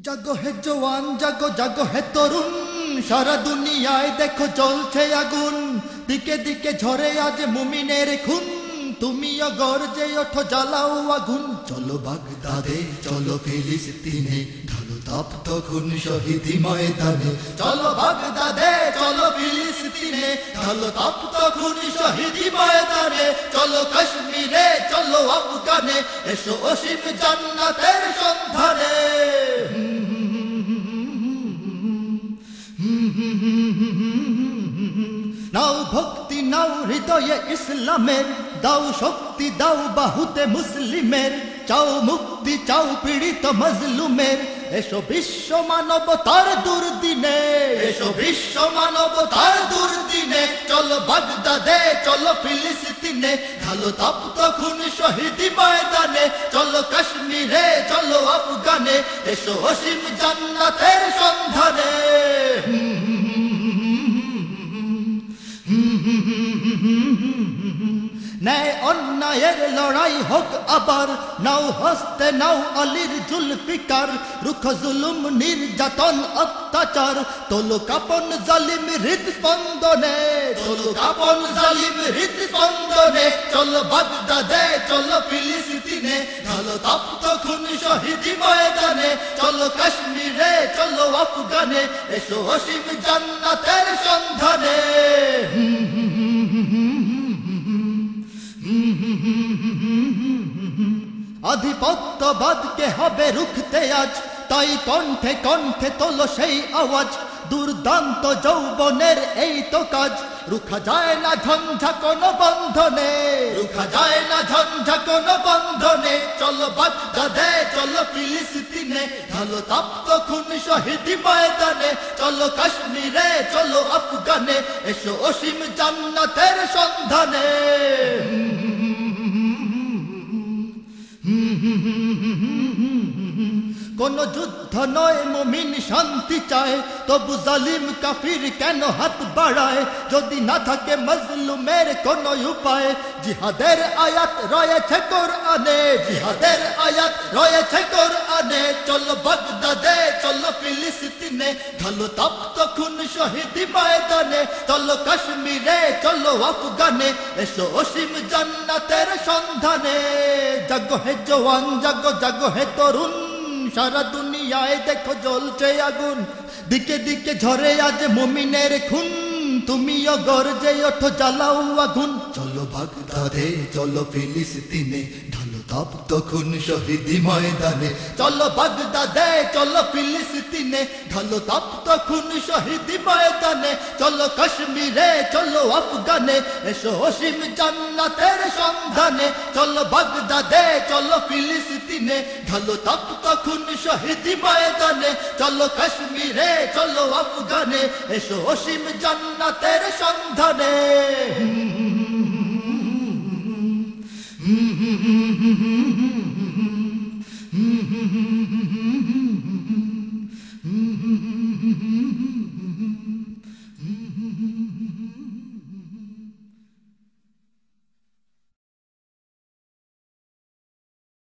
জাগো হে জওয়ান, জাগো জাগো হে তরুণ। সারা দুনিয়ায় দেখো চলছে আগুন। দিকে দিকে ঝরে আজ মুমিনের খুন। তুমিও গর্জে ওঠো, জ্বালাও আগুন। চলো বাগদাদে, চলো ফিলিস্তিনে। ঢালো তাপ্ত খুন শহীদি ময়দানে। চলো বাগদাদে, চলো ফিলিস্তিনে। ঢালো তাপ্ত খুন শহীদি ময়দানে। চলো কাশ্মীরে, চলো আফগানে। এসো অসীম জান্নাতের সন্ধানে। নাও ভক্তি, নাও হৃদয়ে ইসলামের। দাও শক্তি, দাও বাহুতে মুসলিমের। চাও মুক্তি, চাও পীড়িত মজলুমের। এসো বিশ্ব মানবতার দুর্দিনে। এসো বিশ্ব মানবতার দুর্দিনে। চলো বাগদাদে, চলো ফিলিস্তিনে। ঢালো তাপ খুন শহীদি ময়দানে। চলো কাশ্মীরে, চলো আফগানে। এসো অসীম জান্নাতের সন্ধানে। ন্যায় অন্যায়ের লড়াই হোক আবার, নাও হস্তে, নাও আলির জুলফিকার রুখ জুলুম, নির্যাতন, অত্যাচার তোলো কাপন জালিম হৃদ স্পন্দনে তোলো কাপন জালিম হৃদ স্পন্দনে চলো বাগদাদে, চলো ফিলিস্তিনে, ঢালো তপ্ত খুন শহীদি ময়দানে, চলো কাশ্মীরে, চলো আফগানে, এসো অসীম জান্নাতের সন্ধানে। আধিপত্যবাদকে হবে রুখতে আজ। তাই কণ্ঠে কণ্ঠে তোলো সেই আওয়াজ। দুর্দান্ত যৌবনের এই তো কাজ। রুখা যায় না ঝঞ্ঝা কোনো বন্ধনে। রুখা যায় না ঝঞ্ঝা কোনো বন্ধনে। চলো বাগদাদে, চলো ফিলিস্তিনে। ঢালো তাপ্ত খুন শহীদি ময়দানে। চলো কাশ্মীরে, চলো আফগানে। এসো অসীম জান্নাতের সন্ধানে। কোন যুদ্ধ নয়, মুমিন শান্তি চায়। তবু জালিম কাফির কেন হাত বাড়ায়? যদি না থাকে মজলুমের কোন উপায়। জিহাদের আয়াত রয়েছে কোরআনে, জিহাদের আয়াত রয়েছে কোরআনে। চলো বাগদাদে, চলো ফিলিস্তিনে, ঢালো তাপ্ত খুন শহীদি ময়দানে। চলো কাশ্মীরে, চলো আফগানে, এসো অসীম জান্নাতের সন্ধানে। জাগো জওয়ান, জাগো জাগো হে তরুণ। সারা দুনিয়ায় দেখো জ্বলছে আগুন। দিকে দিকে ঝরে আজ মুমিনের খুন। তুমিও গর্জে ওঠো, জ্বালাও আগুন। চলো বাগদাদে, চলো ফিলিস্তিনে, ঢালো তাপ্ত খুন শহীদি ময়দানে। চলো বাগদাদে, চলো ফিলিস্তিনে, ঢালো তাপ্ত খুন শহীদি ময়দানে। চলো কাশ্মীরে, চলো আফগানে, এসো অসীম জান্নাতের সন্ধানে। চলো বাগদাদে, চলো ফিলিস্তিনে ঢালো তাপ তখন শহীদ ময়দানে চলো কাশ্মীরে চলো আফগানে এসো অসীম জান্নাতের সন্ধানে হুম হুম হুম হুম হুম হুম হুম হুম হুম হুম